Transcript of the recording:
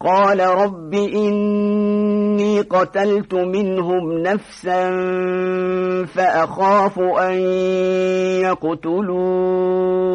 قال رب إني قتلت منهم نفسا فأخاف أن يقتلون.